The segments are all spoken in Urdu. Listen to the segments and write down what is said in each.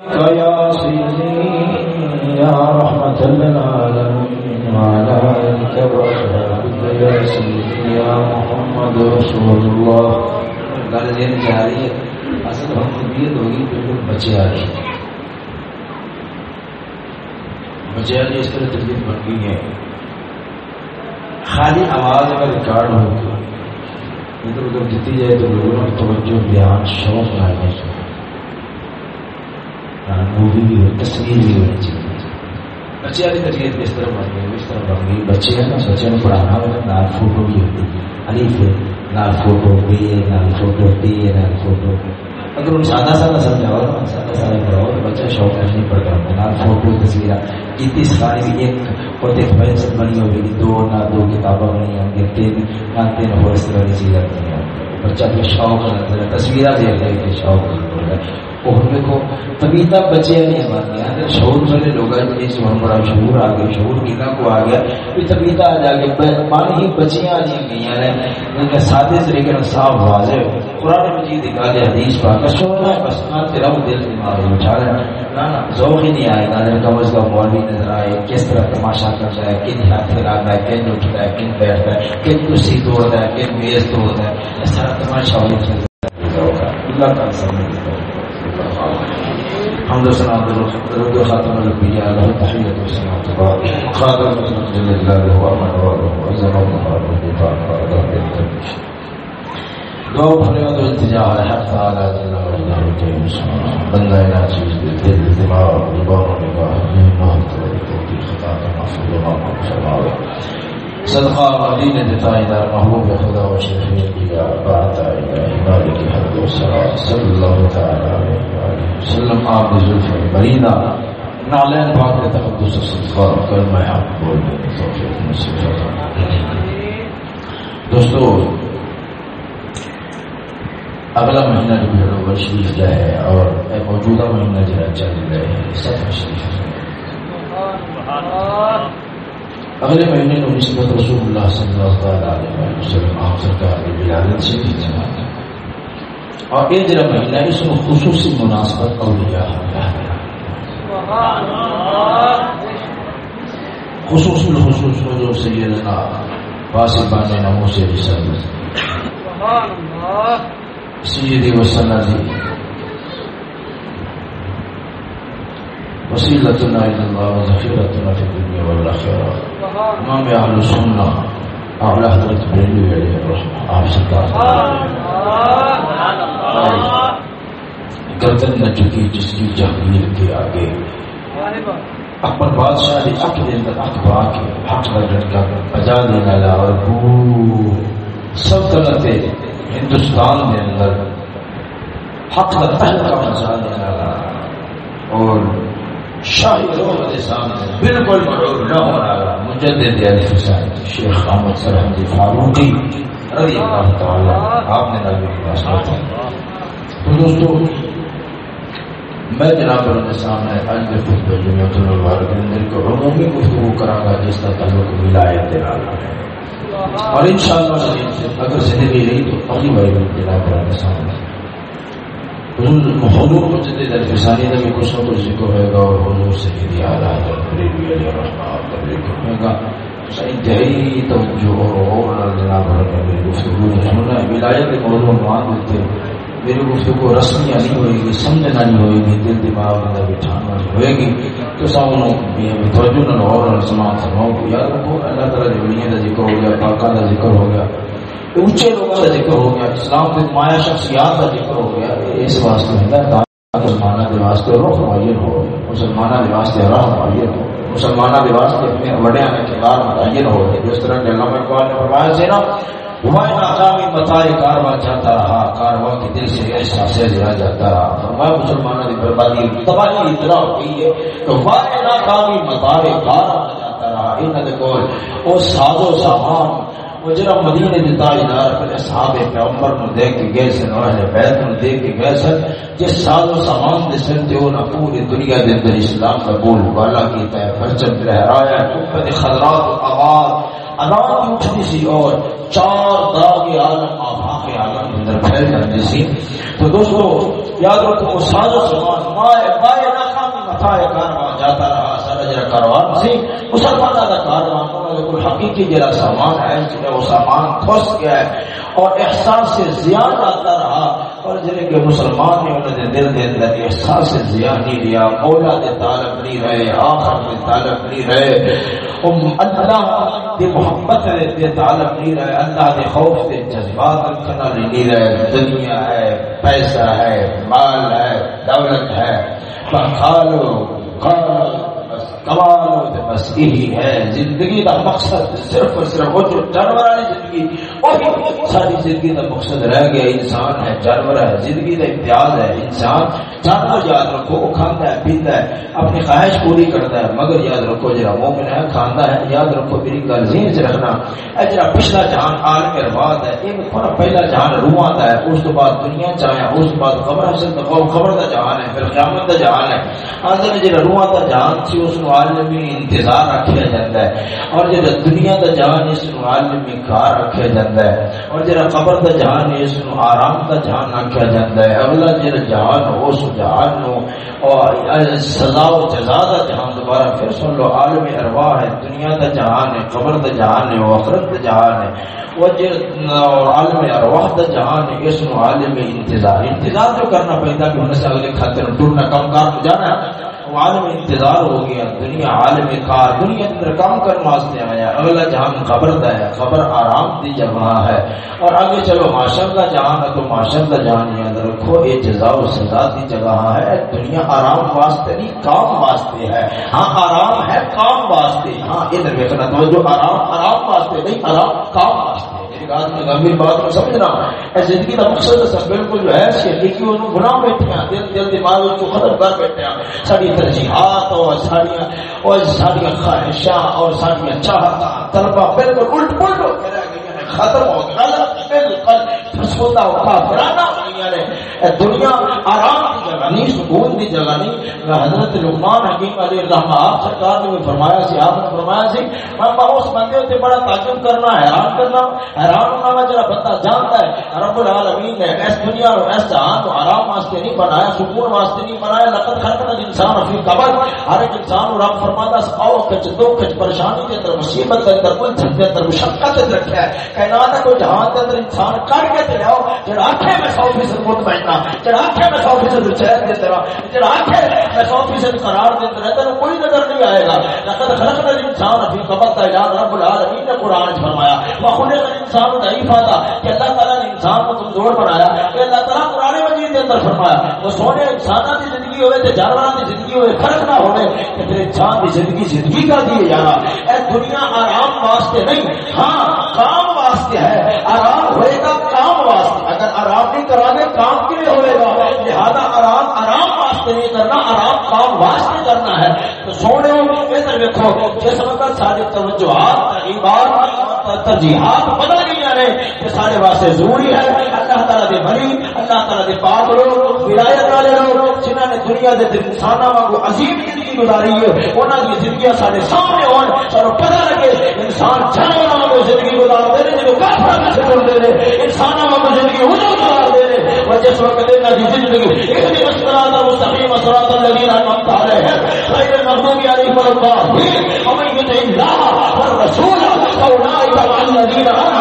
يا سيدي يا رحمة للعالمين وعلى آلك وأصحابك يا سيدي يا محمد رسول الله گل دین رہی ہے اصل ہم ہوگی بالکل بچے آ رہی بچے آ اس طرح طبیعت بن گئی ہے خالی آواز اگر ریکارڈ ہوگی ادھر ادھر دیتی جائے تو لوگوں کی توجہ دھیان شوق لانے سے مووی بھی ہو تصویر بھی ہونی چاہیے بچے والی طبیعت اس طرح بن گئی اس طرح بن گئی بچے ہیں نا، بچے نے پڑھانا ہو نال فوٹو بھی ہوتی الف نال فوٹو بی اے نال فوٹو ڈی اے نال فوٹو اگر ان سادہ سادہ سمجھاؤ نا، سادہ سادہ پڑھاؤ تو بچہ شوق نہیں پڑتا ہوتا نال فوٹو تصویر کتنی ساری ایک اور ایک پینسل بنی ہوگی، دو نہ دو کتابیں بنی ہوں گی تین، نہ تین ہو اس طرح کی چیزیں بنی ہوں بچہ کے شوق تصویریں دیکھ رہے شوق نہیں کو۔ طبیعت بچے نہیں، ہمارے یہاں شعور والے لوگ بڑا شعور آ گیا شعور کنا کو آ گیا۔ پھر طبیعت آ جا گیا مان ہی بچیاں آ گئی ہیں۔ ان کا سادے طریقے سے صاف واضح قرآن مجید دکھا دے حدیث پا کا شعور ہے۔ بس نہ تیرا وہ دل دماغ اٹھا رہا ہے۔ نہ ذوق ہی نہیں آئے گا۔ کم از کم مولوی نظر آئے، کس طرح تماشا کرتا ہے، کن ہاتھ پھیلاتا ہے، کن اٹھتا ہے، کن بیٹھتا ہے، کن کرسی توڑتا ہے، کن میز توڑتا ہے۔ اس طرح تماشا ہو اللہ کا سمجھ حمد سلام درود خاتم الانبیاء له تحیت و سلام تبارک خاتم جل اللہ هو امن و و مہار و دیفان و عذاب دو فریاد و التجاہ حق تعالی جل و اللہ کے بندہ ناچیز دل دماغ زبان و نگاہ محمد و توفیق خطا کا محفوظ و محمد صدقہ مدینہ دیتا ادار محبوب خدا و شفیع کیا بات آئے گا ہماری کی حد و سلام صلی اللہ تعالی علیہ وسلم، آپ ظلف مریدہ نالین پاک کے تقدس صدقہ کر میں آپ بول دیں توفیق نصیب دوستو، اگلا مہینہ جو ہے وہ شریف جو ہے اور موجودہ مہینہ جو ہے چل رہے ہیں سب شریف۔ اگلے مہینے میں نسبت رسول اللہ صلی اللہ علیہ وسلم آپ سرکار کی ولادت سے بھی جمع اور یہ جرا مہینہ اس میں خصوصی مناسبت اولیاء خصوص الخصوص کو جو سیدنا واسف بان نمو سے رسال سیدی وسلم جی وسیلتنا الى الله وذخيرتنا في الدنيا والاخره امام اهل السنه اعلى حضرت بریلوی علیہ الرحمہ آپ سرکار گردن نہ جھکی جس کی جہلیل کے آگے۔ اکبر بادشاہ نے اک دے اندر اک با کے حق کا بجا دینا اور سلطنت ہندوستان کے اندر حق کا تہلکہ بجا دینا لا اور کے سامنے۔ بالکل نہ ہو رہا مجدد یعنی علی شیخ احمد فاروقی رضی اللہ تعالی آپ نے نبی کی تو دوستو، میں جناب کے سامنے آج کے جمعیت الوار کے اندر کو عمومی گفتگو کرا گا جس کا تعلق ولایت دلالا ہے۔ اور انشاءاللہ اگر زندگی رہی تو اگلی بار جناب کے سامنے۔ حضور مجدد الفسانی کا بھی کچھ نہ کچھ ذکر ہوئے گا اور حضور سے بھی اعلیٰ تقریبی علی ہوئے گا انتہائی توجہ اور جناب میری گفتگو نے سننا ہے۔ ولایت کے موضوع مان دیتے میری گفتگو رسمیاں نہیں ہوئے گی، سمجھنا نہیں ہوئے گی، دل دماغ اندر بٹھانا نہیں ہوئے گی۔ تو سامنے توجہ نہ اور سمان سماؤ یاد رکھو، اللہ تعالیٰ کا ذکر ہو گیا پاکہ کا ذکر ہو گیا اونچے لوگوں کا ذکر ہو گیا، اسلام کے مایا شخصیات کا ذکر ہو گیا، اس واسطے مسلمانہ کے واسطے رخ معین ہو، مسلمانہ کے واسطے راہ معین ہو، مسلمانہ کے واسطے اپنے بڑے آنے کے بعد متعین ہو گئے جس طرح کے علامہ اقبال نے فرمایا سے نا ہمارے ناکامی متائے کارواں جاتا رہا کارواں کے دل سے ایسا سے لیا جاتا رہا۔ فرمایا مسلمانوں کی بربادی، تباہی اتنا ہوتی ہے کہ ہمارے ناکامی متائے کارواں جاتا رہا ان کے ساز و سامان مدینے تاجدار پیغمبر نو دیکھ کے گئے سن، اور اہل بیت نو دیکھ کے گئے سن، جس و سامان دے سن تے انہاں پوری دنیا دے اندر اسلام کا بول بالا کیتا ہے، پرچم لہرایا خضرات و اذان سی اور چار داغ عالم عالم اندر پھیل جاتی سی۔ تو دوستو، یاد رکھو ساز و سامان مائے مائے تھا یہ کارواں جاتا رہا، سارا کاروان سی مسلمانوں کا کاروان کوئی حقیقی جڑا سامان ہے جنہیں وہ سامان پھنس گیا ہے اور احساس سے زیان آتا رہا اور جنہیں کہ مسلمان نے انہوں نے دل دے اندر احساس سے زیان نہیں لیا، مولا دے تعلق نہیں رہے، آخر دے تعلق نہیں رہے۔ اللہ دے محبت دے تعلق نہیں رہے، اللہ دے خوف دے جذبات رکھنا نہیں رہے۔ دنیا ہے، پیسہ ہے، مال ہے، دولت ہے۔ فقالو قالو کمال بس یہی ہے زندگی کا مقصد صرف اور صرف وہ جو جانور والی زندگی، وہی ساری زندگی کا مقصد رہ گیا، انسان ہے، جانور ہے، زندگی کا امتیاز ہے، انسان جانور یاد رکھو، وہ کھانا ہے، پیتا ہے، اپنی خواہش پوری کرتا ہے، مگر یاد رکھو جرا مومن ہے کھانا ہے، یاد رکھو، میری گل ذہن سے رکھنا۔ اے جرا پچھلا جہان عالم ارباد ہے یہ تھوڑا پہلا جہان روح آتا ہے، اس تو بعد دنیا چاہے اس بعد خبر حاصل خبر کا جہان ہے، پھر قیامت کا جہان ہے۔ آج جرا روح آتا جہان سی اس کو عالمی انتظار رکھا جاتا ہے اور جب دنیا کا جہان اس عالمی کار رکھا جاتا ہے اور جب قبر کا جہان اس آرام کا جہان رکھا جاتا ہے اگلا جب جہان اس جہان نو اور سزا و جزا کا جہان دوبارہ پھر سن لو، عالم ارواح ہے، دنیا کا جہان ہے، قبر کا جہان ہے، آخرت کا جہان ہے۔ وہ اور عالم ارواح کا جہان ہے، اس عالم انتظار۔ انتظار جو کرنا پڑتا کہ انہیں سے اگلے خاطر ٹورنا کم کار جانا عالم انتظار ہو گیا، دنیا عالم کار دنیا اندر کام کرنے واسطے آیا۔ اگلا جہان خبر دا ہے خبر آرام دی جگہ ہے۔ اور آگے چلو معاشر کا جہان ہے تو معاشر کا جہان یاد رکھو، یہ جزا و سزا دی جگہ ہے۔ دنیا آرام واسطے نہیں، کام واسطے ہے۔ ہاں آرام ہے، کام واسطے۔ ہاں ادھر دیکھنا تو جو آرام آرام واسطے نہیں آرام، کام واسطے۔ گمبھیر بات کو سمجھنا۔ زندگی کا مقصد سب بالکل جو ہے شہری وہ گناہ بیٹھے ہیں۔ دل دل دماغ اس کو ختم کر بیٹھے ہیں۔ ساری ترجیحات اور ساری اور ساری خواہشاں اور ساری چاہتا طلبا بالکل الٹ پلٹ ہو کے رہ گئی ختم ہو گیا بالکل۔ پھسوتا ہوا پرانا ہو گیا دنیا آرام کی جگہ نہیں، سکون کی جگہ نہیں۔ حضرت لقمان حکیم علی اللہ آپ سرکار نے فرمایا سی، آپ نے فرمایا سی، میں اس بندے سے بڑا تعجب کرنا، حیران کرنا، حیران ہونا، میں جرا بندہ جانتا ہے، رب العالمین نے اس دنیا اور اس جہان کو آرام واسطے نہیں بنایا، سکون واسطے نہیں بنایا، لقد خلقنا الانسان فی قبر۔ ہر ایک انسان رب فرماتا ہے او کچھ دو، کچھ پریشانی کے اندر، مصیبت کے اندر کوئی جھنڈے اندر، مشقت رکھا ہے کائنات کو جہان کے اندر انسان کر کے تے لاؤ جڑا آکھے میں 100% جڑا آکھے میں 100% چین دے تیرا، جڑا آکھے میں 100% قرار دے تیرا تینوں کوئی نظر نہیں آئے گا۔ لقد خلقنا الانسان فی قبر کا رب العالمین نے قرآن فرمایا۔ وخلق الانسان ضعیفا تھا کہ اللہ تعالی نے انسان کو کمزور بنایا، کہ اللہ تعالی قرآن مجید کے اندر فرمایا۔ وہ سونے انسانوں کی زندگی ہوئے تے جانوروں کی زندگی ہوئے، فرق نہ ہوئے کہ پھر انسان کی زندگی زندگی کا دیے جانا اے دنیا آرام واسطے نہیں ہاں کام واسطے ہے۔ آرام ہوئے گا، کام واسطے۔ کرانے کام کے لیے ہوئے گا؟ لہذا آرام آرام واسطے نہیں کرنا، آرام کام واسطے کرنا ہے۔ تو سونے ادھر دیکھو جس وقت ساری توجہات ترجیحات بدل گئی۔ ہیں سارے واسطے ضروری ہے۔ اللہ تعالیٰ دے بلی اللہ تعالیٰ دے پاک لوگ ولایت والے لوگ جنہوں نے دنیا کے انسانوں واگ عظیم زندگی گزاری ہے انہوں کی زندگیاں سارے سامنے ہو سانو پتہ لگے، انسان جانور واگ زندگی گزارتے ہیں جب کافر سے بولتے ہیں انسانوں واگ زندگی وہ گزارتے ہیں اور جس وقت انہوں کی زندگی ایک دن مسکرات مستقیم مسکرات الذين انعمت عليهم غير المغضوب عليهم ولا الضالين ومن يطع الله والرسول فاولئك مع الذين انعم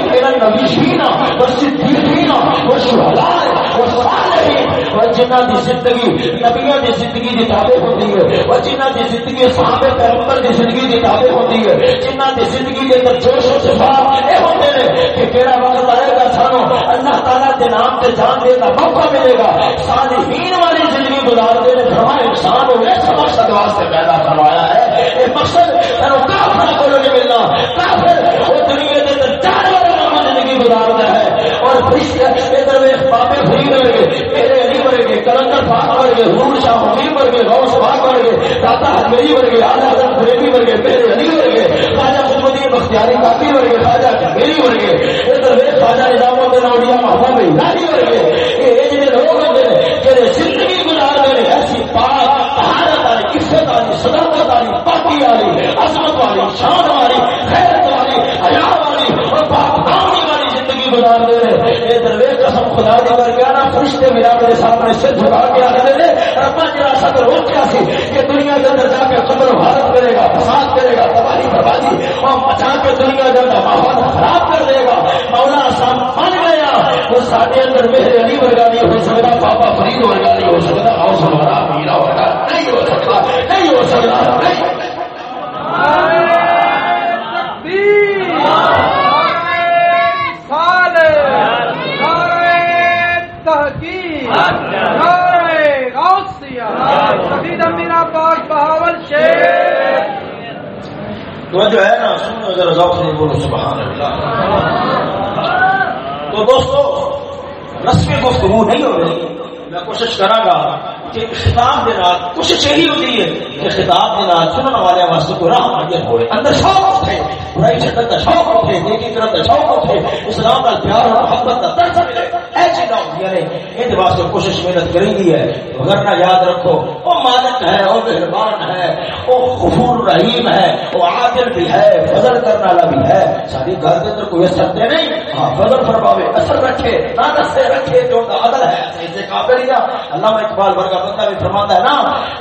الله عليهم من النبيين والصديقين والشهداء والصالحين جنہ دی زندگی نبیوں دی زندگی دی تابع ہوتی ہے اور جنہ دی زندگی صحابہ پیغمبر دی زندگی دی تابع ہوتی ہے، جنہ دی زندگی دے اندر جوش و جذبات اے ہوتے ہیں کہ کیڑا وقت آئے گا سانو اللہ تعالیٰ کے نام سے جان دے کا موقع ملے گا۔ صالحین والی زندگی گزار دے نے فرمایا، انسان ہو اس مقصد واسطے پیدا کروایا ہے۔ یہ مقصد سانو کافر کو نہیں ملنا۔ کافر، وہ دنیا والی گزارتا ہے اور فرشتے ادھر ویکھ بابے فرید ہوئے میرے کلندر پاک ورگے حضور شاہ حکیم ورگے غوث پاک ورگے داتا حجمری ورگے اعلی حضرت فریبی ورگے میرے علی ورگے خواجہ محمدی بختیاری کافی ورگے خواجہ کمیری ورگے ادھر ویکھ خواجہ نظام الدین اولیاء محمد الہی ورگے یہ جڑے لوگ ہوندے نے جڑے زندگی گزار دے ایسی پاک، طہارت والی، عزت والی، صداقت والی، پاکی والی، عظمت والی، شان خدا دی کر فرشتے میرا میرے سامنے سے جھکا کے آتے ہیں ربا جرا صدر ہو کیا سی کہ دنیا کے اندر جا کے قبر حالت کرے گا، فساد کرے گا، تباہی بربادی اور بچا کے دنیا کے اندر ماحول خراب کر دے گا۔ مولا سام بن گیا۔ وہ سارے اندر میرے علی ورگا نہیں ہو سکتا پاپا فرید ورگا نہیں ہو سکتا اور ہمارا میرا ورگا نہیں ہو سکتا نہیں ہو سکتا نہیں۔ تو جو ہے نا، سنو ذرا، ذوق سے بولو سبحان اللہ تو دوستو، رسمی گفتگو نہیں ہو رہی۔ میں کوشش کرا گا کہ خطاب کے نال کوشش یہی ہوتی ہے کہ خطاب کے نال سننے والے واسطے کوئی راہ معین ہوئے۔ اندر شوق اٹھے، برائی چھٹن کا شوق اٹھے، نیکی کرن کا شوق اٹھے، اسلام کا پیار اور محبت کا درس ملے اے چیزاں ہوندیاں نے ان واسطے کوشش محنت کریں گی ہے ورنہ یاد رکھو او مالک ہے او مہربان ہے او غفور رحیم ہے او عادل بھی ہے، فضل کرنے والا بھی ہے۔ ساری گھر کے اندر کوئی اثر دے نہیں ہاں فضل فرماوے، اثر رکھے، نہ دستے رکھے جو کا عدل ہے اس سے قابل ہی اللہ اقبال ورگا بندہ بھی فرماتا ہے نا،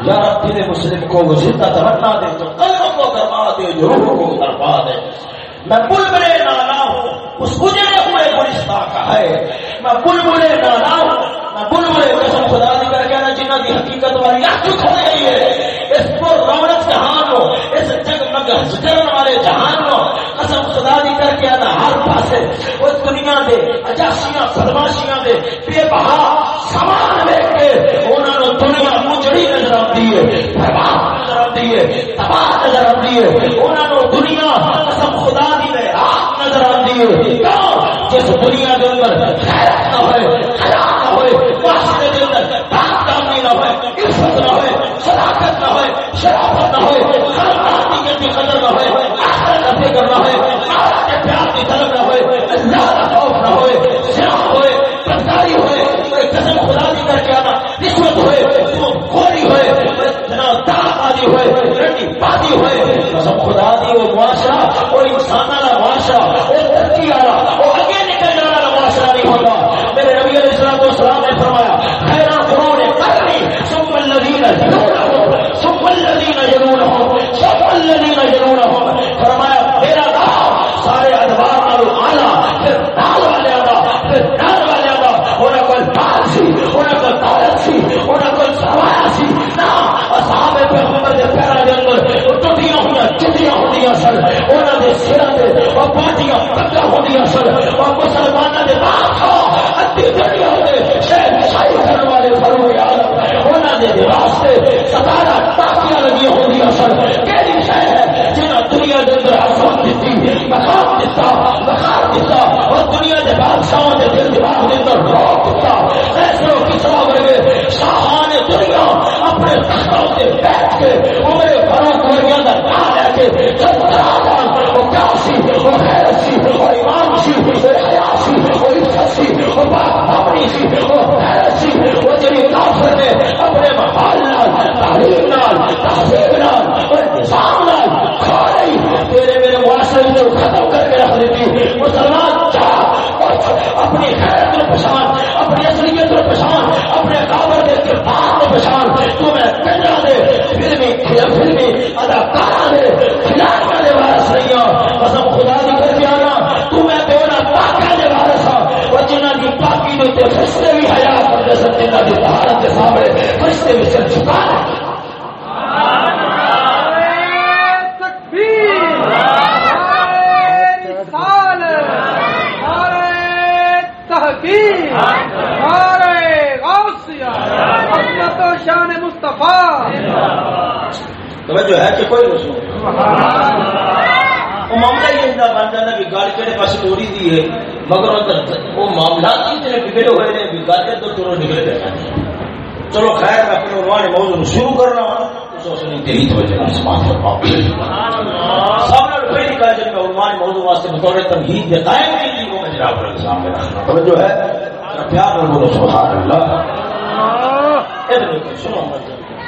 یا رب دل مسلم کو وہ زندہ تمنا دے تو قلب کو گرما دے جو روح کو گرما دے۔ میں بلبلے نانا ہوں، اس اجڑے ہوئے گلستہ کا ہے۔ میں بلبلے نانا ہوں، میں بلبلے قسم خدا دی کر کہنا جنہ کی حقیقت والی آنکھ کھو رہی ہے اس کو رونق جہان ہو، اس جگمگ کرنے والے جہان ہو۔ قسم خدا دی کر کے آنا ہر پاسے اس دنیا دے اجاشیاں بدماشیاں دے بے بہا سامان لے کے انہوں نے دنیا مجڑی نظر آتی ہے برباد نظر آتی ہے، تباہ آتی ہے انہوں نے دنیا قسم خدا دی رات نظر آتی ہے۔ جس دنیا کے اندر خیرت نہ ہوئے وہ انسان والا معاشرہ وہ ترقی والا، وہ آگے نکل جانے والا معاشرہ نہیں ہوتا۔ میرے نبی علیہ السلام والسلام نے فرمایا، خیر قرون قرنی، ثم الذین یلونہم ثم الذین یلونہم ثم الذین یلونہم فرمایا، میرا سارے ادوار پھر نال والے پھر نال والے سی دولت سی سی۔ اصحاب پیغمبر دے پیرا دے اندر ٹوٹیاں چٹیاں ہوندیاں سن دے سراں تے وہ پاٹیاں ہوندیاں سن مسلماناں دے بادشاہ ادھی دنیا دے شہر شاہی کرن والے فرمایا انہاں دے واسطے ستارہ ہوندیاں سن کیڑی ہے جنہاں دنیا دے اندر عظمت دتی، مقام دتا دتا، اور دنیا دے بادشاہوں دے دل دماغ دے اندر سامنے پہلی میں عنوان موضوع واسطے بطور تمہید کے قائم نہیں کی وہ میں جناب علیہ السلام میں رکھنا توجہ ہے بولو سبحان اللہ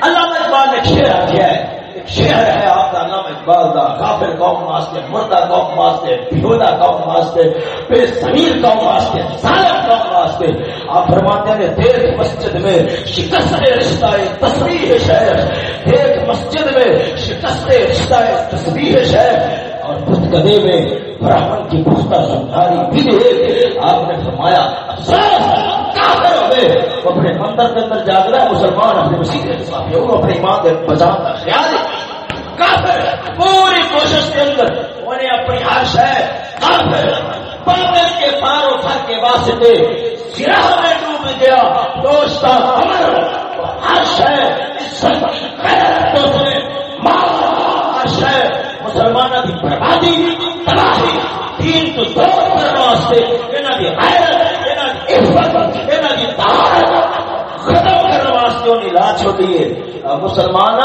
اللہ اقبال نے کھیل کیا ہے شہر ہے آپ کا نام اقبال دا کافر قوم واسطے، مردہ قوم واسطے، بھیودا قوم واسطے بے زمیر قوم واسطے ظالم قوم واسطے۔ آپ فرماتے ہیں دیکھ مسجد میں شکست رشتہ تصویر شہر۔ دیکھ مسجد میں شکست رشتہ تصویر شہر۔ اور پستکدے میں براہمن کی پختہ سمجھاری بھی دیکھ آپ نے فرمایا کافر ہوئے اپنے مندر کے اندر جاگ رہا ہے، مسلمان اپنے مسیح کے ساتھ وہ اپنے ایمان کے بچاؤ کا خیال کافر ہے۔ پوری کوشش کے اندر انہیں اپنی عرش ہے کافر پاگل کے پاروں تھا کے واسطے سرا میں ڈوب گیا دوست عرش ہے اس نے ماں مسلمانوں کی بربادی، تباہی، دین تو دور کرنے واسطے، انہاں دی غیرت، انہاں دی عزت انہاں دی طاقت واسطے انہیں لا چھوڑی ہے مسلمان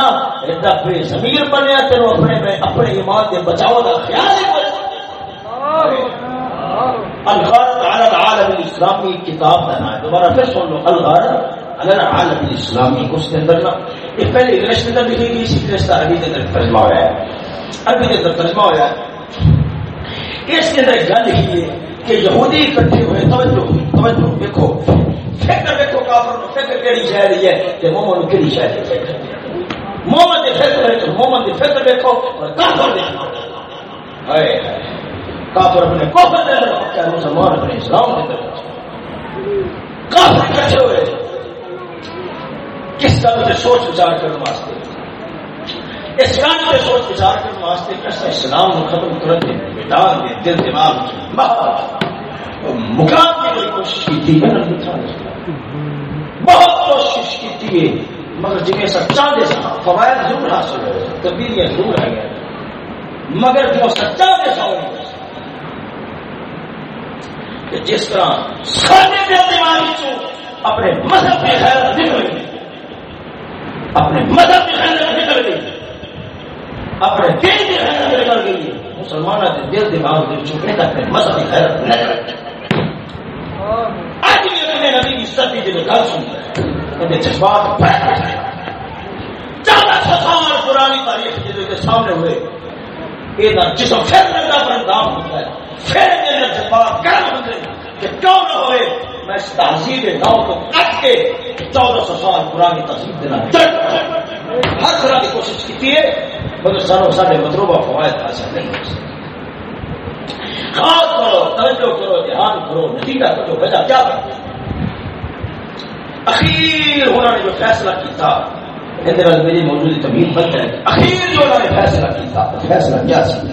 بے ضمیر بنیا تینوں اپنے میں اپنے ایمان کے بچاؤ کا خیال الغرض العالم الاسلامی کتاب کا نام دوبارہ پھر سن لو۔ الغرض العالم الاسلامی، اس کے اندر نا یہ پہلے انگلش اندر لکھی گئی، اسی انگلش کا عربی کے اندر ترجمہ ہوا ہے۔ عربی کے اندر ترجمہ ہوا ہے۔ اس کے اندر گل ہے کہ یہودی اکٹھے ہوئے، توجہ توجہ، دیکھو۔ فکر دیکھو کافر نو، فکر کیڑی شہر ہے کہ مومن کیڑی شہر ہے۔ مومن دی فکر ہے مومن دی فکر دیکھو اور کافر دیکھو ہائے، کافر اپنے کفر دے اندر کیا مسلمان اپنے اسلام دے اندر کافر اکٹھے ہوئے؟ کس طرح سے سوچ وچار کرنے واسطے؟ اس کام پہ سوچ بچار کرنے واسطے کیسا اسلام کو ختم کر دے مٹا دے، دل دماغ مقام کی کوئی کوشش کی تھی بہت کوشش کی تھی مگر جنہیں سچا دے سا فوائد ضرور حاصل ہوئے۔ تبدیلیاں ضرور ہے گئے مگر جو سچا دے سا کہ جس طرح سارے دل دماغ اپنے مذہب کی خیرت نکل گئی اپنے مذہب کی خیرت نکل گئی اپنے دل کی حیرت نکل گئی ہے مسلمان کے دل دماغ دل چکے تک اپنے مذہب مذہبی حیرت نظر آج بھی اپنے نبی کی ستی جب گل سنتا ہے اپنے جذبات چودہ سو سال پرانی تاریخ جب کے سامنے ہوئے، یہ جسم پھر لگا پر اندام ہوتا ہے پھر میرے جذبات گرم ہوتے ہیں کہ کیوں نہ ہوئے۔ میں اس تہذیب ناؤ کو کٹ کے چودہ سو سال پرانی تہذیب دینا ہر طرح کی کوشش کی ہے، مگر سانو سارے مطلوبہ فوائد حاصل نہیں ہو سکتے خاص کرو توجہ کرو، دھیان کرو، نتیجہ کرو وجہ کیا بنتا اخیر انہوں نے جو فیصلہ کیا اندر میری موجودی تبدیل بن جائے اخیر جو انہوں نے فیصلہ کیا فیصلہ کیا سی؟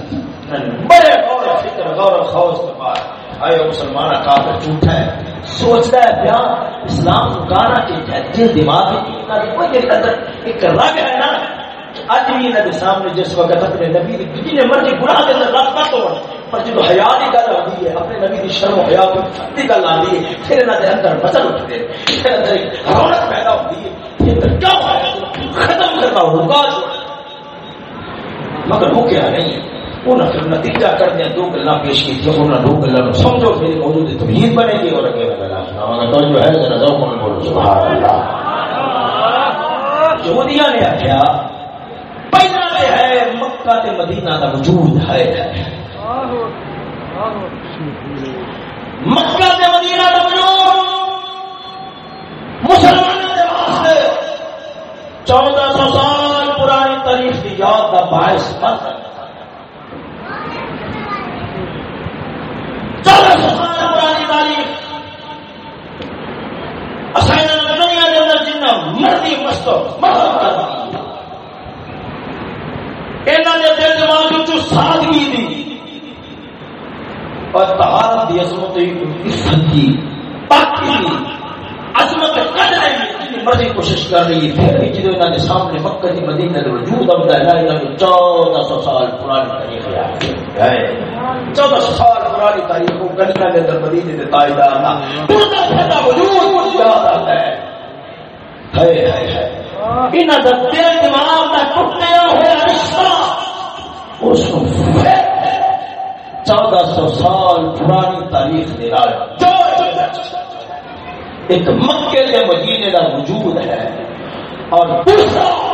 بڑے غور و فکر، غور و خوف کے بعد آئے مسلمان کافر جھوٹا ہے۔ سوچتا ہے پیا اسلام کو گانا کہ دل دماغ کوئی ایک رگ ہے نا اج بھی انہوں سامنے جس وقت اپنے نبی جن مرضی گناہ کے اندر رکھ نہ توڑ پر جب حیا کی گل آتی ہے اپنے نبی کی شرم حیا کی گل آتی ہے پھر انہوں کے اندر بچل اٹھتے پھر اندر رونق پیدا ہوتی ہے یہ اندر کیا ختم کرنا ہوگا۔ مگر وہ کیا نہیں انہوں نے نتیجہ کر دیا دو گلا پیش کی انہوں نے دو گلا سمجھو پھر موجود تبلیغ بنے گی اور اگے گلا سنا تو جو ہے ذرا ذوق میں بولو۔ سبحان اللہ۔ یہودیاں نے آخیا پہلا ہے مکہ تے مدینہ دا وجود ہے۔ مکہ تے مدینہ مسلمانوں واسطے چودہ سو سال پرانی تاریخ کی یاد کا باعث بن چودہ سو سال پرانی تاریخ۔ دنیا کے اندر جنہ مرضی کر دل دماغ سادگی دی۔ اور تہارت دی عظمت عزت کی پاکی دی عظمت کر رہی مرضی کوشش کر رہی ہے، پھر بھی جدو انہوں نے سامنے مکہ کی مدینہ کے وجود اب ہے انہوں نے چودہ سو سال پرانی تاریخ ہے یعنی چودہ سو سال پرانی تاریخ کو گلیاں کے اندر مدینے کے تاجدار نہ۔ پورا پھیلا وجود مجھ یاد آتا ہے۔ ہے ہے ہے انہوں کا دل دماغ کا ٹوٹیا ہوا رشتہ۔ اس کو چودہ سو سال پرانی تاریخ ایک مکے کے مدینے کا وجود ہے۔ اور دوسرا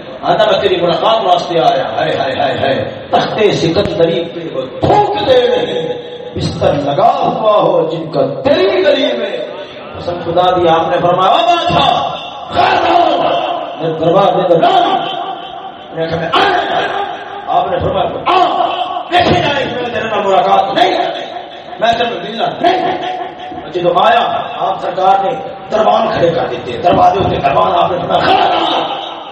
آنا میں تیری ملاقات واسطے آیا ہے تختے سکندری پہ تھوک دے رہے بستر لگا ہوا ہو جن کا تیری غریب ہے۔ قسم خدا دی آپ نے فرمایا او تھا میں دربار میں دربار میں کہا میں آپ نے فرمایا، آ، دیکھے جائے میں تیرے نال ملاقات نہیں۔ میں تیرے ملنا نہیں۔ جب آیا، آپ سرکار نے دربان کھڑے کر دیتے، دروازے ہوتے دربان آپ نے فرمایا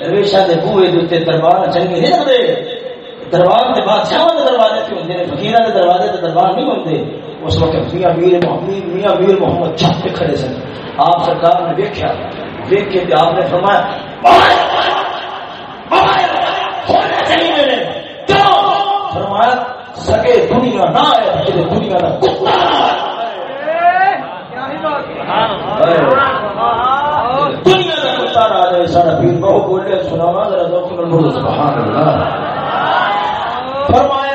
درویشا کے بوئے دے دربار چنگے نہیں لگتے دربار کے بادشاہ کے دروازے سے ہوتے ہیں فکیر کے دروازے سے دربار نہیں ہوتے اس وقت میاں میر محمد میاں میر محمد چھت پہ کھڑے سن۔ آپ سرکار نے دیکھا دیکھ کے آپ نے فرمایا کیوں فرمایا سگے دنیا نہ آئے دنیا کا کتا۔ کتا سارا پیر بہو بولے سناوا ذرا دکھ سبحان اللہ۔ فرمایا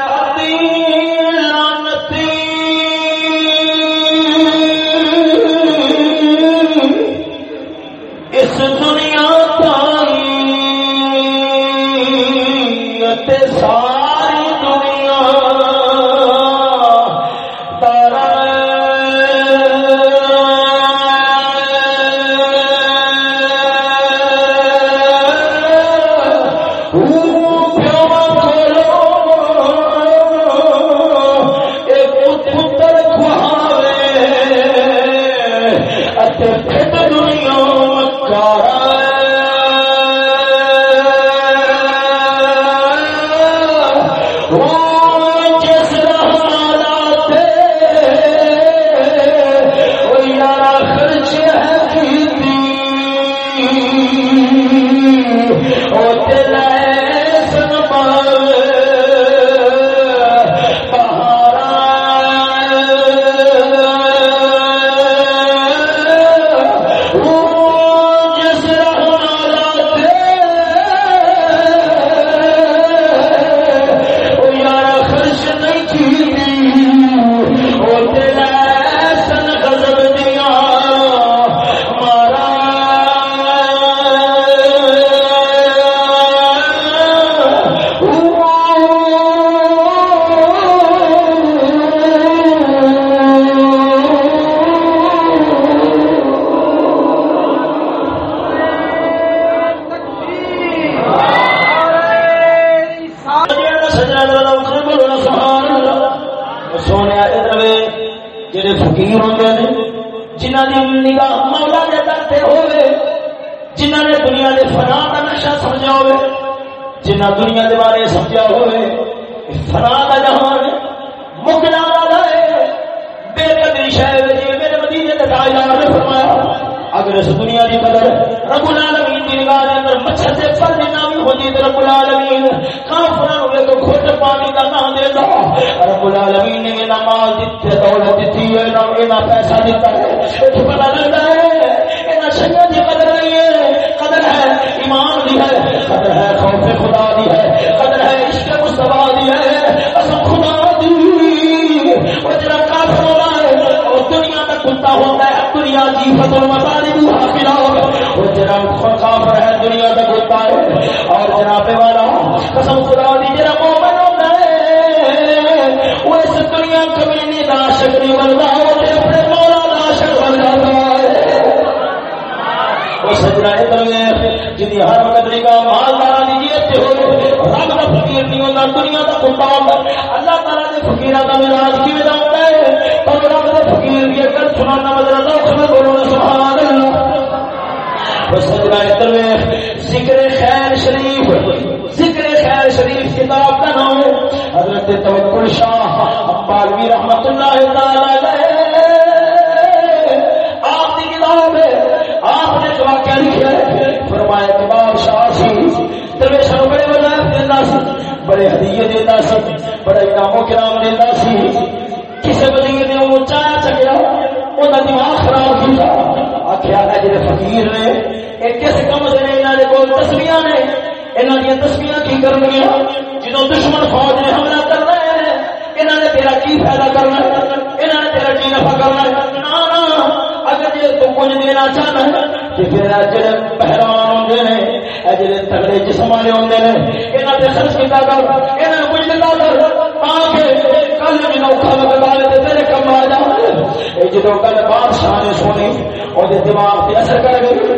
خرچے ہوندے نے، انہاں تے خرچ کیتا کر انہاں نوں کچھ کر تاکہ کل بھی نوکھا لگدا تے تیرے کم آ جاوے بادشاہ نے سونی او دماغ سے اثر کر گئی۔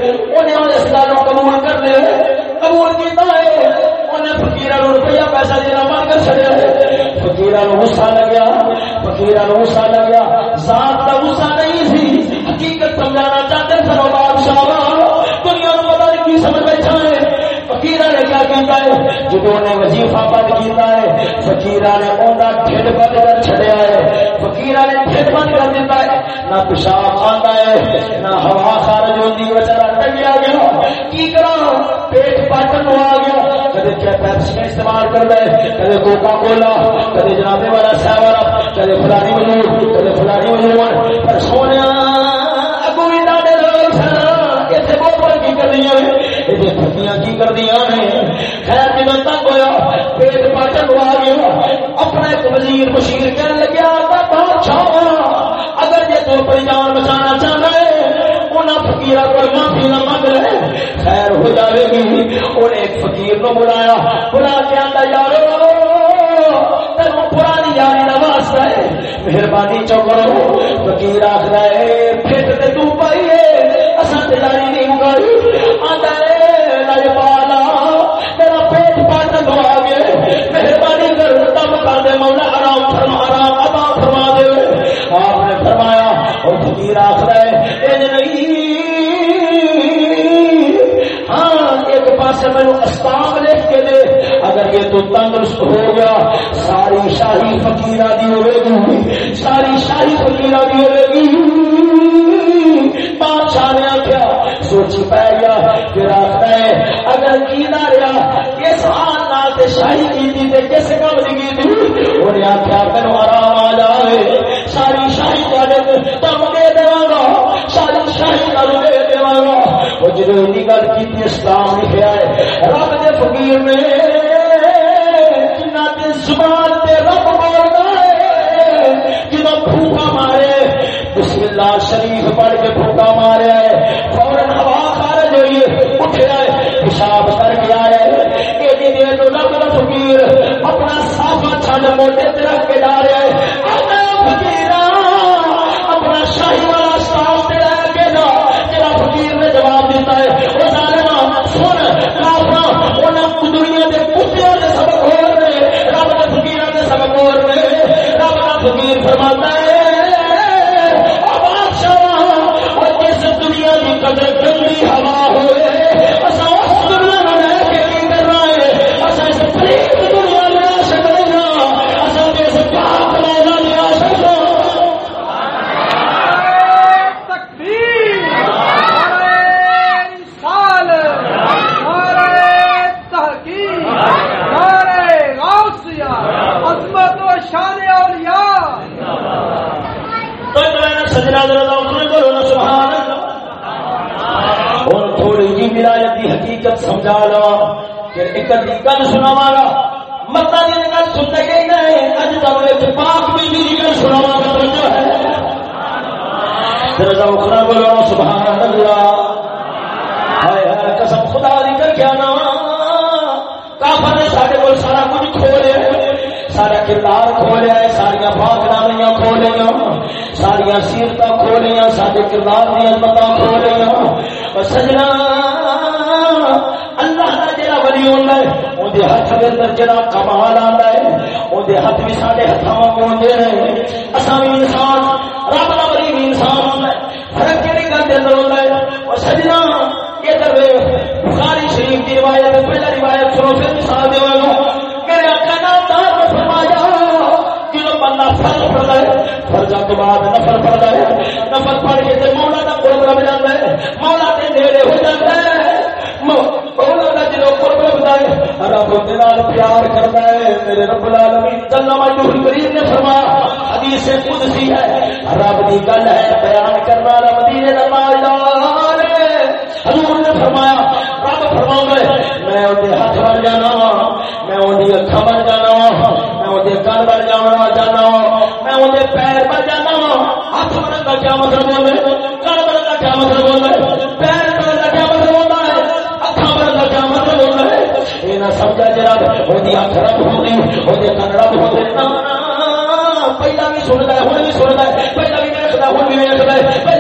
فقیر بند کر دیتا ہے۔ نہ پیشاب آندا ہے، نہ ہوا خارج ہوندی بیچارہ ٹنگیا گیا۔ کی کراں؟ پیٹ پاٹن آ گیا۔ کدے کیا پیپسی استعمال کر لے کدے کوکا کولا کدے جناب والا سا کدے فلانی مجنون کدے فلانی مجنون پر سونیا اگو بھی ڈاڈے اتنے بہت کی کر دیا کی کر دیا خیر جی میں تنگ ہوا پیٹ پاٹن ہوا گیا۔ اپنا ایک وزیر مشیر کہنے لگیا بادشاہ اگر جی تو اپنی جان بچانا چاہنا ہے انہیں فکیر کو معافی نہ مانگ رہے خیر ہو جائے گی۔ انہیں ایک فقیر کو بلایا، بلا کے آتا یارو، تینوں پرانی یاری کا واسطہ ہے۔ مہربانی چوکرو فقیر آخر ہے، پھر تو پائیے اصل تیاری نہیں مکاری آتا ہے ہاں، تو تندرست ہو گیا، ساری شاہی دی ہوئے گی، ساری شاہی دی ہوئے گی۔ بادشاہ نے آخیا سوچی پی گیا پھر آخر ہے اگر کی رہا حال شاہی کی کس کام کی انہیں آخیا میرے آرام آ جائے ساری تم دے دیا گا ساری شاہی دے گا وہ جدو گل کی اسلام لکھا ہے۔ رب کے فقیر نے زبان تے رب ہے۔ پھوکا مارے بسم اللہ شریف پڑھ کے پھوکا مارے فورن ہوا خارج ہوئی اٹھے پیشاب کر کے آئے۔ رب کا فقیر اپنا صافا چھڈ موٹے رکھ کے فرماتا پھر ایک گل گا۔ متا جی گل نہیں اج پاک بھی میری گل گا، توجہ ہے۔ اخرا بولو سبحان اللہ ہائے ہائے، قسم خدا دی کر کافر نے سارے کو سارا کچھ کھو سارا کردار کھو ہے ساریا پاک نامیاں کھو لیا ساریا سیرت سارے کردار دیا پتا کھو لیا سجنا ہاتھ کے اندر جڑا کمال آتا ہے ہاتھ بھی سارے ہاتھوں اصا بھی انسان، رب بھی انسان فرق کہڑی گل کے اندر ہوتا ہے؟ اور سجنا یہ بخاری شریف کی روایت پہلا روایت سنو، پھر مثال دے میرے آقا فرمایا بندہ فرض پڑتا ہے فرض تو بعد نفل ہے۔ نفل پڑھ کے مولا کا قرب لگ جاتا ہے، مولا کے نیڑے ہو جاتا ہے۔ لگتا ہے رب دلال پیار کرتا ہے، میرے رب العالمین جل مجدور کریم نے فرمایا، حدیث قدسی ہے۔ رب دی گل ہے، بیان کرنا رب دی مالدار حضور نے فرمایا، رب فرماؤں میں اندے ہاتھ بن جانا، میں اندی اکھا بن جانا، میں اندے کن بن جانا جانا، میں اندے پیر بن جانا۔ ہاتھ بننے کا کیا مطلب ہے کن بننے کا کیا مطلب ہے وہ اکھ رب ہوتی وہ کن رب ہوتے پہلا بھی سنتا ہے ہوں بھی سنتا ہے پہلا بھی ویستا ہوں بھی ویستا ہے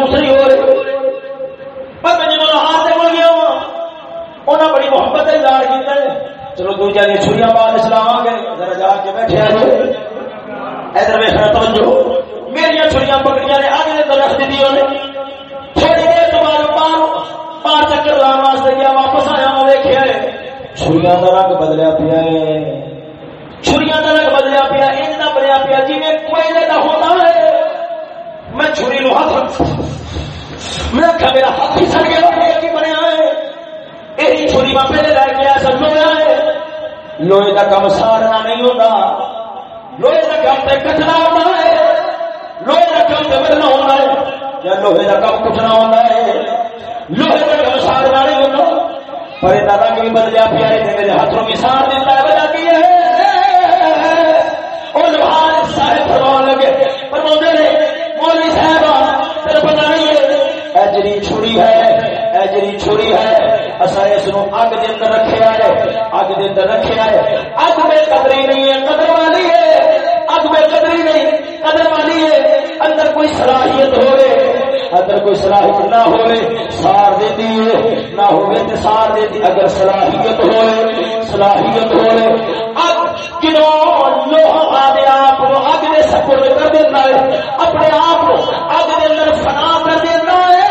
محسوس نہیں ہو رہی پر میں جب ہاتھ سے بول گیا انہیں بڑی محبت ہے اظہار کیا ہے چلو دو جانے چھریاں بعد اسلام آ گئے۔ ذرا جا کے بیٹھے آئے ادھر ویسا توجہ۔ میری چھریاں پکڑیاں نے آگے نے رکھ دی تھوڑی دیر تو بعد پار پار چکر لان واسطے گیا، واپس آیا دیکھا چھریاں کا رنگ بدلیا پیا چھریاں کا رنگ بدلیا پیا اتنا بنیا پیا۔ جی میں کوئی کا ہوتا ہے۔ میں چھری لو ہاتھ میں کیا میرا ہاتھ ہی سڑ گیا کی بنیا ہے یہی چھری میں پہلے لے کے سب لوگ ہے لوہے کا کام سارنا نہیں ہوتا۔ لوہے کا کام تو کٹنا ہوتا ہے۔ لوہے کا کام تو بدلنا ہوتا ہے۔ یا لوہے کا کام کٹنا ہوتا ہے۔ لوہے کا کام سارنا نہیں ہوتا۔ پر یہ دادا بھی بدلیا پیا میرے ہاتھوں کی سار دیتا ہے بجا کی ہے۔ وہ لوہار صاحب فرمان لگے۔ پر نے اصا اگ دے اندر رکھا ہے، اگ دے اندر رکھا ہے۔ اگ میں قدری نہیں ہے، قدر والی ہے۔ اگ میں قدری نہیں، قدر والی ہے۔ اندر کوئی صلاحیت ہو اگر کوئی صلاحیت نہ ہوئے سار دیتی ہے، نہ ہوئے تو سار دیتی۔ اگر صلاحیت ہوئے صلاحیت ہوئے اب کنوں لوہ آدھے آپ کو اگ نے سپر کر دیتا ہے، اپنے آپ کو اگ کے اندر فنا کر دیتا ہے۔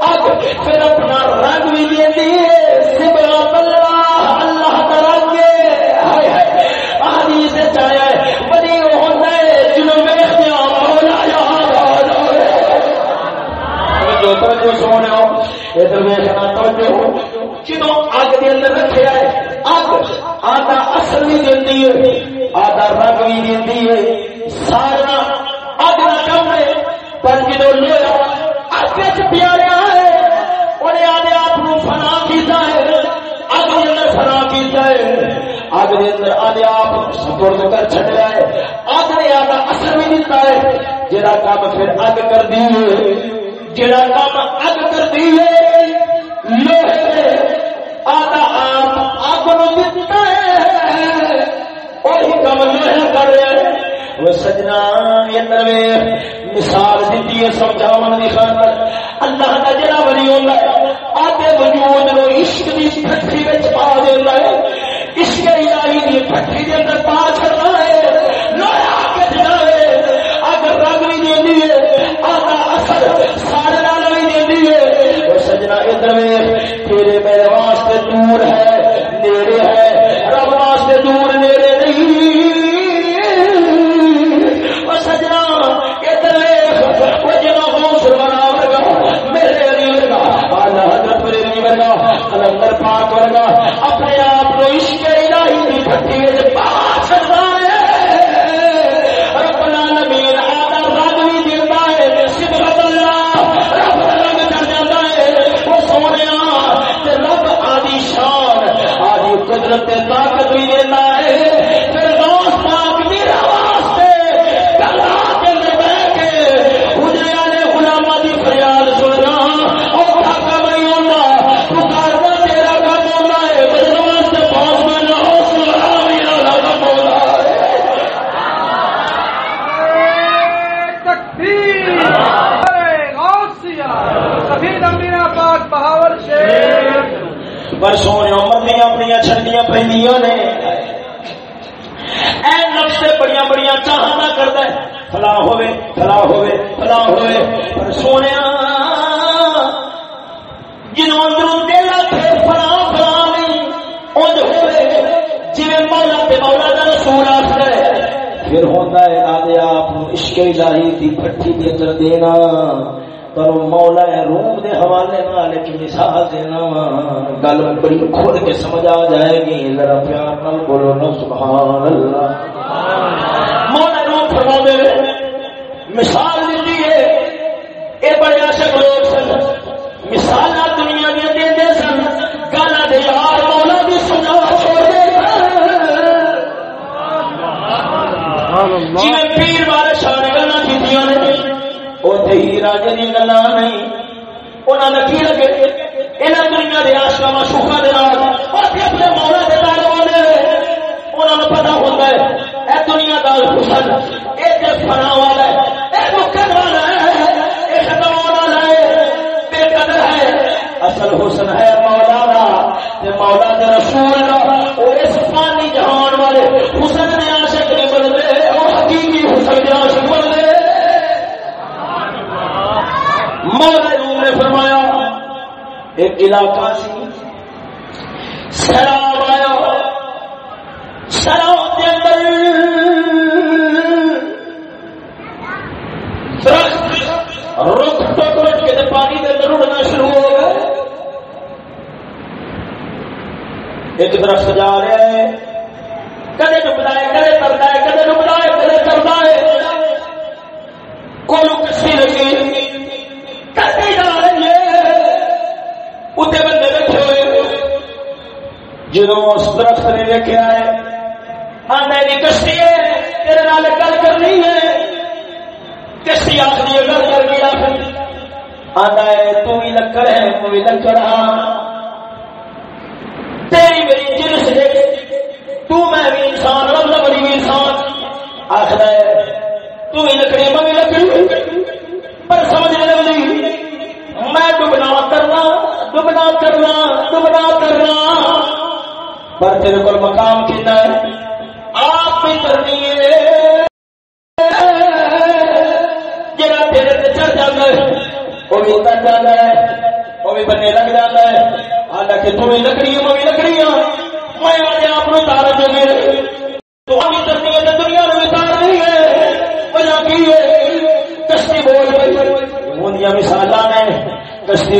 اگ پھر اپنا رنگ بھی جو اگ کے رکھے آدھا اصل بھی دیتی ہے، آدھا رنگ بھی دیتی ہے۔ سارا اندر آدھے آپ سپرد کر ہے نے آدھا اثر بھی دیتا ہے۔ جہاں کام پھر اگ کر دی جڑا کام اگ کر دی آدھا آپ اگ ہے۔ وہی کام لوہے کر وہ سجنا مثال دیتی ہے سمجھاون خاطر۔ اللہ کا جڑا بنی ہوتا ہے، آدھے وجود نو عشق کی پٹھی پا دینا ہے۔ الہی کے اندر پا چڑنا ہے ہے۔ اگر رنگ بھی دینی ہے آدھا اثر سارے نال بھی دینی ہے۔ سجنا ادھر تیرے میرے واسطے دور ہے۔ بڑی کھول کے سمجھا علاقہ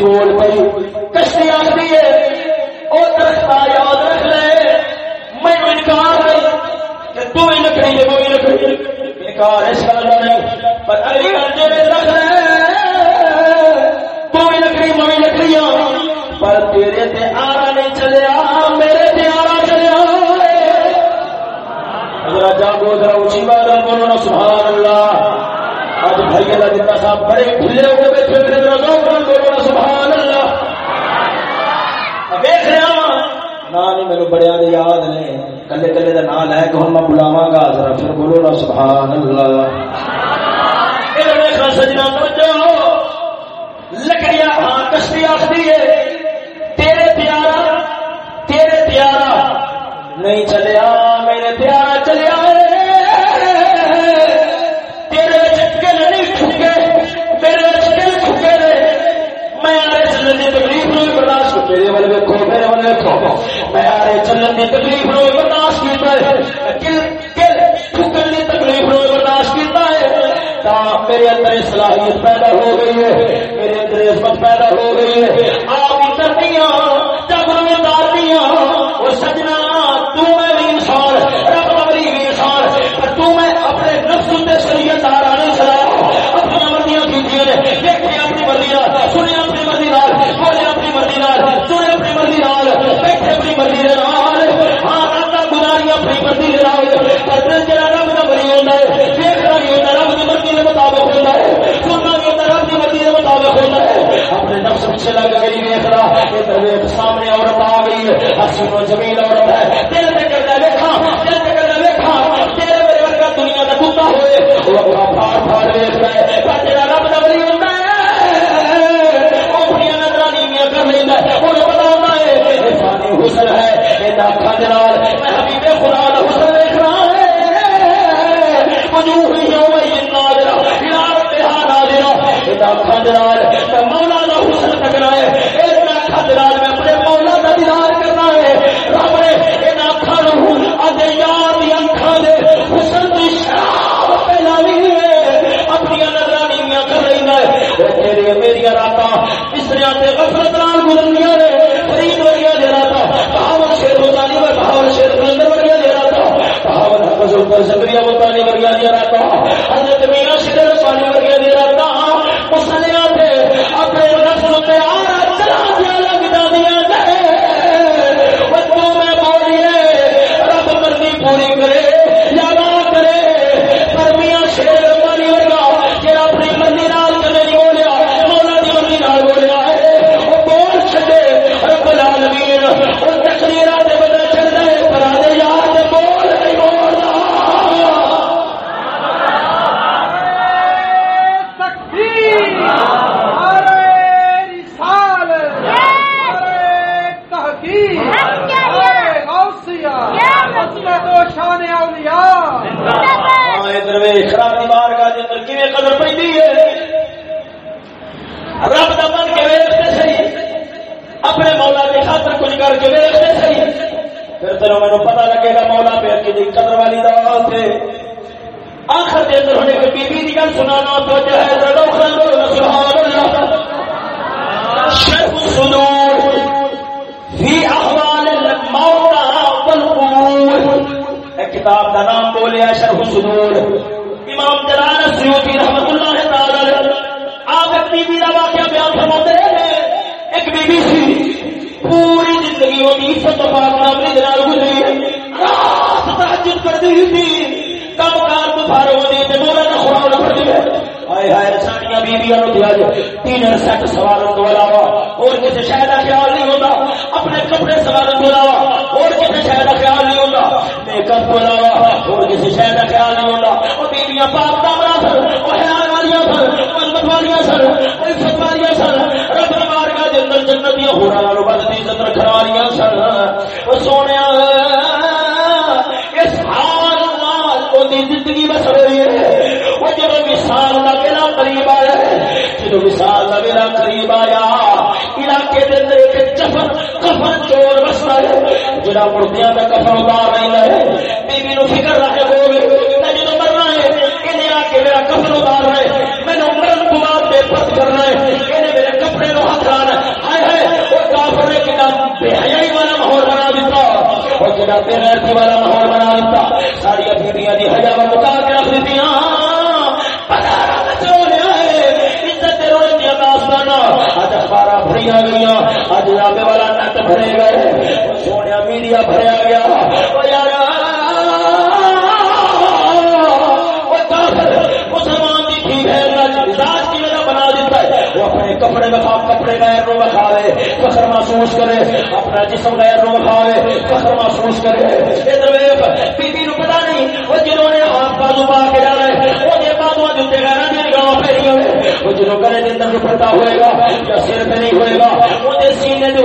بول پی کشتی آتی ہے وہ درخت یاد رکھ لے۔ میں انکار نہیں کہ تو بھی لکڑی ہے وہ بھی لکڑی انکار ہے شرم نہیں پر علی گڑھ میں درخت بڑے یاد نے، کلے کلے دا نام لے کے ہن میں بلاوا گا، ذرا پھر بولو نا سبحان اللہ سجنا لکڑیا ہاں کشتی آخری تیرے پیارا تیرے پیارا۔ نہیں چلیا، میرے پیارا چلیا تیرے نہیں چکے میں تکلیف برداشت والے میرے والے دیکھو چلن تکلیف نو برداشت کیتا ہے۔ دل تکلیف نو برداشت کیتا ہے۔ تا میرے اندر صلاحیت پیدا ہو گئی ہے، میرے اندر عزت پیدا ہو گئی ہے۔ آپ عزت مطابق کی کے مطابق اپنے لگ سامنے عورت آ گئی ہے، ہر سنو جمیل عورت ہے۔ آخا دلال میں مولا کا حسن ٹکنا ہے یہ آخا میں اپنے مولا کا دیدار کرنا ہے۔ رب نے ان آخا نو آدھے یار کی اکھا دے حسن کی شراب پہلانی ہے۔ اپنی نظر نیویاں کر رہی ہے۔ تیرے میری رات بسریا سے غفلت نال گزریا نے فرید وریا دے رات بہاور شیر مطالعے میں بہاور شیر بلندر وریا دے رات بہاور حفظ زکریہ مطالعے وریا دے رات حضرت میرا شیر جا کا کفن اتار نہیں لے بیوی نو فکر رکھے ہوئے ہے بے پت والا ماحول بنا دیتا اور کتنا بے گئی اج رابے والا نت بھرے گئے۔ روپیہ بھرا گیا۔ کپڑے کپڑے غیر لے، فخر محسوس کرے۔ اپنا جسم غیر لے، فخر محسوس کرے۔ ادھر بی بی نو پتا نہیں وہ جنہوں نے آپ بازو پا کے جانا ہے، وہ بازو ہوئے۔ وہ جنہوں ہوئے گا، یا سر پہ نہیں ہوئے گا، وہ سینے جو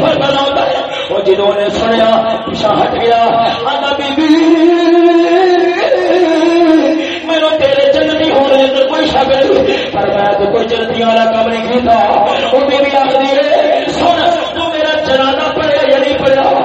سفر جنہوں نے سنیا پیشہ ہٹ گیا۔ میرے تیرے جنتی ہونے کوئی شک نہیں۔ پر میں تو کوئی جلدی والا کام نہیں کیتا۔ وہ بی آخری سن، تو میرا چلانا پڑے یا نہیں پڑا